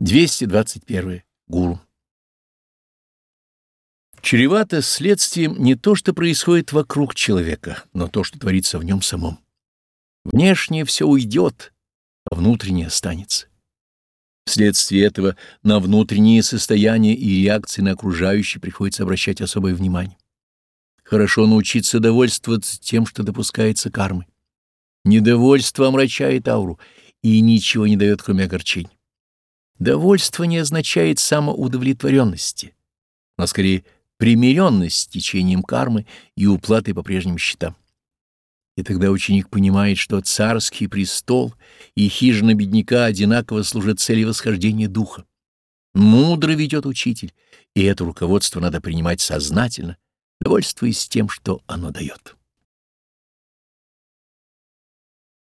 221. Гуру. Чревато следствием не то, что происходит вокруг человека, но то, что творится в нем самом. Внешнее все уйдет, а внутреннее останется. Вследствие этого на внутренние состояния и реакции на окружающие приходится обращать особое внимание. Хорошо научиться довольствоваться тем, что допускается кармой. Недовольство омрачает ауру и ничего не дает, кроме огорчений. Довольство не означает самоудовлетворенности, но скорее примиренность с течением кармы и уплатой по прежним счетам. И тогда ученик понимает, что царский престол и хижина бедняка одинаково служат цели восхождения духа. Мудро ведет учитель, и это руководство надо принимать сознательно, довольствуясь тем, что оно дает.